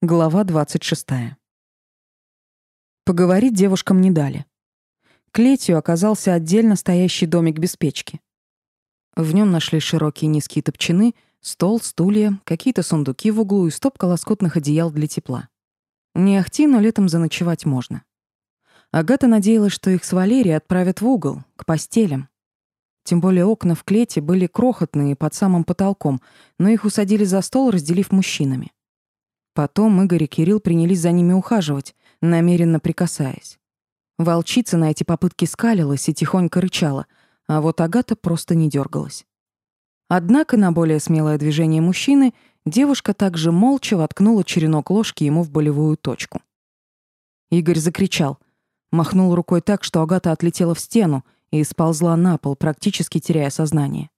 Глава 26. Поговорить девушкам не дали. Клетью оказался отдельно стоящий домик без печки. В нем нашли широкие низкие топчаны, стол, стулья, какие-то сундуки в углу и стопка лоскутных одеял для тепла. Не ахти, но летом заночевать можно. Агата надеялась, что их с Валерией отправят в угол, к постелям. Тем более окна в клете были крохотные под самым потолком, но их усадили за стол, разделив мужчинами. Потом Игорь и Кирилл принялись за ними ухаживать, намеренно прикасаясь. Волчица на эти попытки скалилась и тихонько рычала, а вот Агата просто не дергалась. Однако на более смелое движение мужчины девушка также молча воткнула черенок ложки ему в болевую точку. Игорь закричал, махнул рукой так, что Агата отлетела в стену и сползла на пол, практически теряя сознание.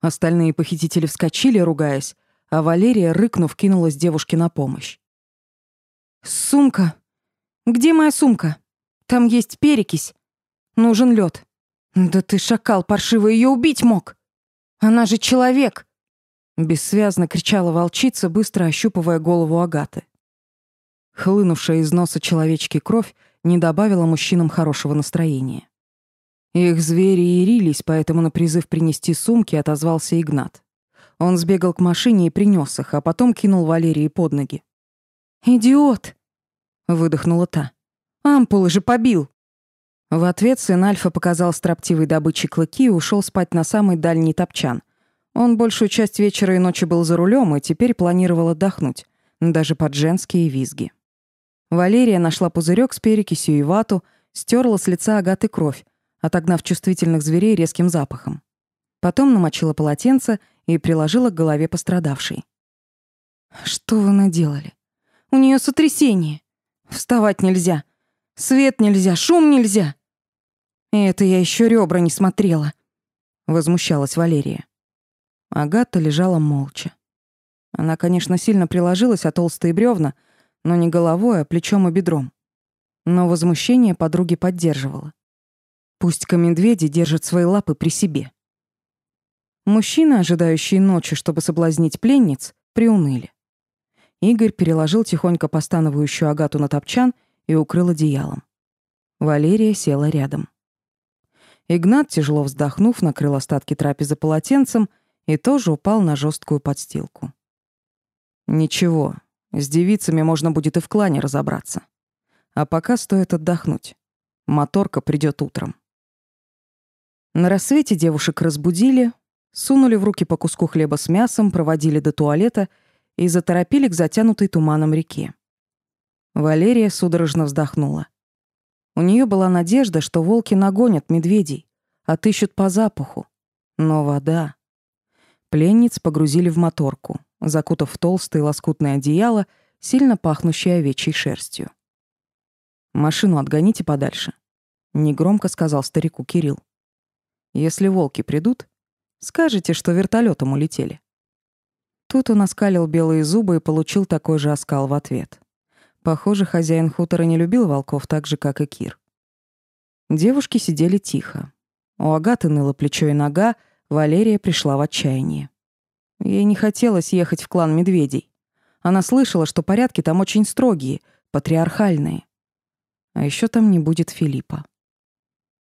Остальные похитители вскочили, ругаясь, а Валерия, рыкнув, кинулась девушке на помощь. «Сумка! Где моя сумка? Там есть перекись. Нужен лед. Да ты, шакал, паршиво ее убить мог! Она же человек!» Бессвязно кричала волчица, быстро ощупывая голову Агаты. Хлынувшая из носа человечки кровь не добавила мужчинам хорошего настроения. Их звери ярились, поэтому на призыв принести сумки отозвался Игнат. Он сбегал к машине и принес их, а потом кинул Валерии под ноги. «Идиот!» — выдохнула та. «Ампулы же побил!» В ответ сын Альфа показал строптивой добыче клыки и ушел спать на самый дальний топчан. Он большую часть вечера и ночи был за рулем и теперь планировал отдохнуть, даже под женские визги. Валерия нашла пузырек с перекисью и вату, стерла с лица Агаты кровь, отогнав чувствительных зверей резким запахом. Потом намочила полотенце и приложила к голове пострадавшей. «Что вы наделали? У нее сотрясение. Вставать нельзя. Свет нельзя, шум нельзя. И это я еще ребра не смотрела», — возмущалась Валерия. Агата лежала молча. Она, конечно, сильно приложилась о толстые бревна, но не головой, а плечом и бедром. Но возмущение подруги поддерживала. Пусть-ка медведи держат свои лапы при себе. Мужчины, ожидающие ночи, чтобы соблазнить пленниц, приуныли. Игорь переложил тихонько постановающую Агату на топчан и укрыл одеялом. Валерия села рядом. Игнат, тяжело вздохнув, накрыл остатки трапезы полотенцем и тоже упал на жесткую подстилку. «Ничего, с девицами можно будет и в клане разобраться. А пока стоит отдохнуть. Моторка придет утром». На рассвете девушек разбудили, сунули в руки по куску хлеба с мясом, проводили до туалета и заторопили к затянутой туманом реке. Валерия судорожно вздохнула. У нее была надежда, что волки нагонят медведей, отыщут по запаху. Но вода... Пленниц погрузили в моторку, закутав в толстое лоскутное одеяло, сильно пахнущее овечьей шерстью. «Машину отгоните подальше», — негромко сказал старику Кирилл. «Если волки придут, Скажете, что вертолетом улетели. Тут он оскалил белые зубы и получил такой же оскал в ответ. Похоже, хозяин хутора не любил волков так же, как и Кир. Девушки сидели тихо. У Агаты ныло плечо и нога, Валерия пришла в отчаяние. Ей не хотелось ехать в клан медведей. Она слышала, что порядки там очень строгие, патриархальные. А еще там не будет Филиппа.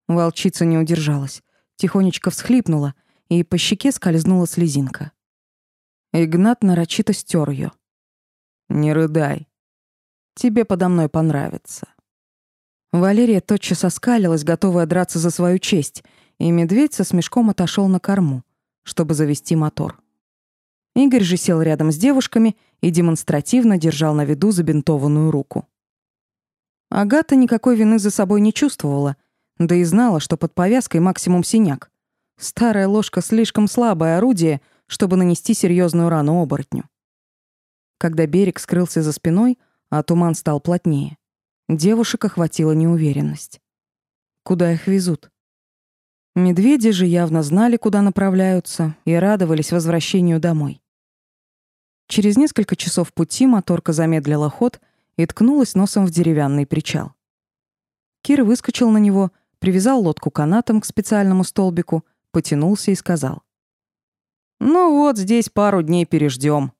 Волчица не удержалась, тихонечко всхлипнула — и по щеке скользнула слезинка. Игнат нарочито стер ее. «Не рыдай. Тебе подо мной понравится». Валерия тотчас оскалилась, готовая драться за свою честь, и медведь со смешком отошел на корму, чтобы завести мотор. Игорь же сел рядом с девушками и демонстративно держал на виду забинтованную руку. Агата никакой вины за собой не чувствовала, да и знала, что под повязкой максимум синяк. Старая ложка слишком слабое орудие, чтобы нанести серьезную рану оборотню. Когда берег скрылся за спиной, а туман стал плотнее, девушек охватила неуверенность. Куда их везут? Медведи же явно знали, куда направляются, и радовались возвращению домой. Через несколько часов пути моторка замедлила ход и ткнулась носом в деревянный причал. Кир выскочил на него, привязал лодку канатом к специальному столбику потянулся и сказал. «Ну вот, здесь пару дней переждем.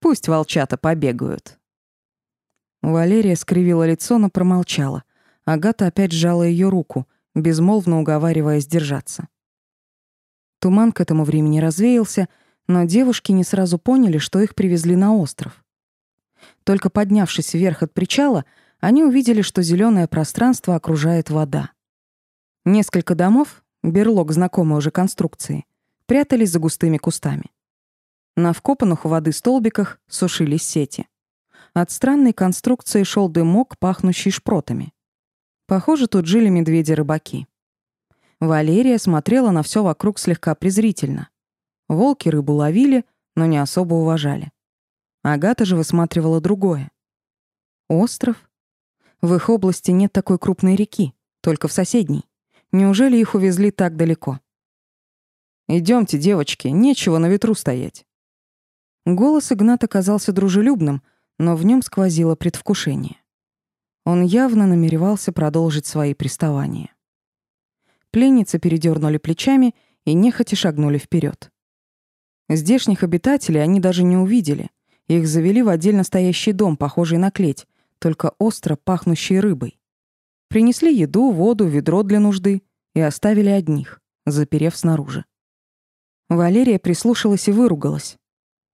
Пусть волчата побегают. Валерия скривила лицо, но промолчала. Агата опять сжала ее руку, безмолвно уговаривая сдержаться. Туман к этому времени развеялся, но девушки не сразу поняли, что их привезли на остров. Только поднявшись вверх от причала, они увидели, что зеленое пространство окружает вода. Несколько домов, берлог знакомой уже конструкции, прятались за густыми кустами. На вкопанных у воды столбиках сушились сети. От странной конструкции шел дымок, пахнущий шпротами. Похоже, тут жили медведи-рыбаки. Валерия смотрела на все вокруг слегка презрительно. Волки рыбу ловили, но не особо уважали. Агата же высматривала другое. Остров? В их области нет такой крупной реки, только в соседней. Неужели их увезли так далеко? Идемте, девочки, нечего на ветру стоять. Голос Игната казался дружелюбным, но в нем сквозило предвкушение. Он явно намеревался продолжить свои приставания. Пленницы передернули плечами и нехотя шагнули вперед. Здешних обитателей они даже не увидели. Их завели в отдельно стоящий дом, похожий на клеть, только остро пахнущий рыбой. Принесли еду, воду, ведро для нужды и оставили одних, заперев снаружи. Валерия прислушалась и выругалась.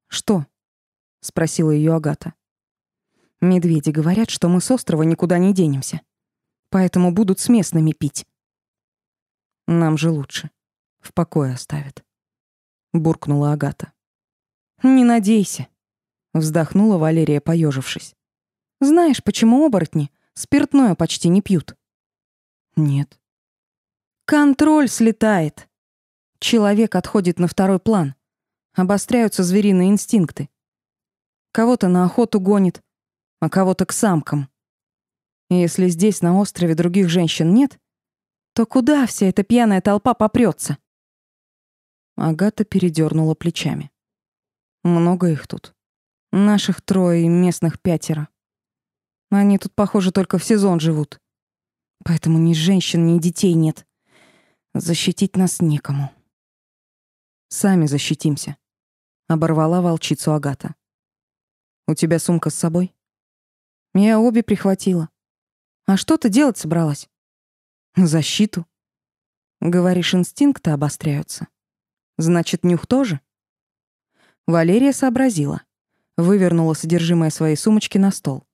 «Что?» — спросила ее Агата. «Медведи говорят, что мы с острова никуда не денемся. Поэтому будут с местными пить». «Нам же лучше. В покое оставят», — буркнула Агата. «Не надейся», — вздохнула Валерия, поежившись. «Знаешь, почему оборотни спиртное почти не пьют?» «Нет». «Контроль слетает», Человек отходит на второй план. Обостряются звериные инстинкты. Кого-то на охоту гонит, а кого-то к самкам. И если здесь, на острове, других женщин нет, то куда вся эта пьяная толпа попрется? Агата передернула плечами. Много их тут. Наших трое и местных пятеро. Они тут, похоже, только в сезон живут. Поэтому ни женщин, ни детей нет. Защитить нас некому. Сами защитимся. Оборвала волчицу Агата. У тебя сумка с собой? Я обе прихватила. А что ты делать собралась? Защиту. Говоришь, инстинкты обостряются. Значит, нюх тоже? Валерия сообразила. Вывернула содержимое своей сумочки на стол.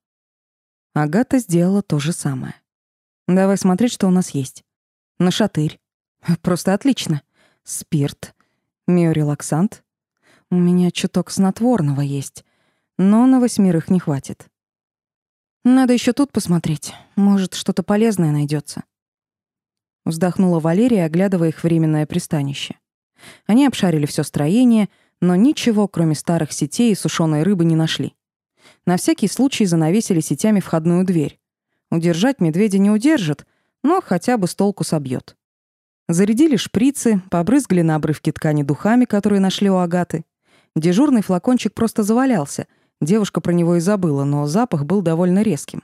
Агата сделала то же самое. Давай смотреть, что у нас есть. Нашатырь. Просто отлично. Спирт, Миорелаксант? У меня чуток снотворного есть, но на восьмерых не хватит. Надо еще тут посмотреть. Может, что-то полезное найдется. Вздохнула Валерия, оглядывая их временное пристанище. Они обшарили все строение, но ничего, кроме старых сетей и сушеной рыбы, не нашли. На всякий случай занавесили сетями входную дверь. Удержать медведя не удержит, но хотя бы с толку собьет. Зарядили шприцы, побрызгали на обрывки ткани духами, которые нашли у Агаты. Дежурный флакончик просто завалялся. Девушка про него и забыла, но запах был довольно резким.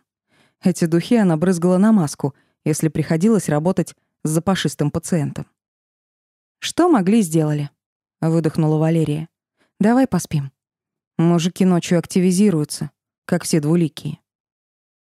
Эти духи она брызгала на маску, если приходилось работать с запашистым пациентом. «Что могли, сделали», — выдохнула Валерия. «Давай поспим. Мужики ночью активизируются, как все двуликие».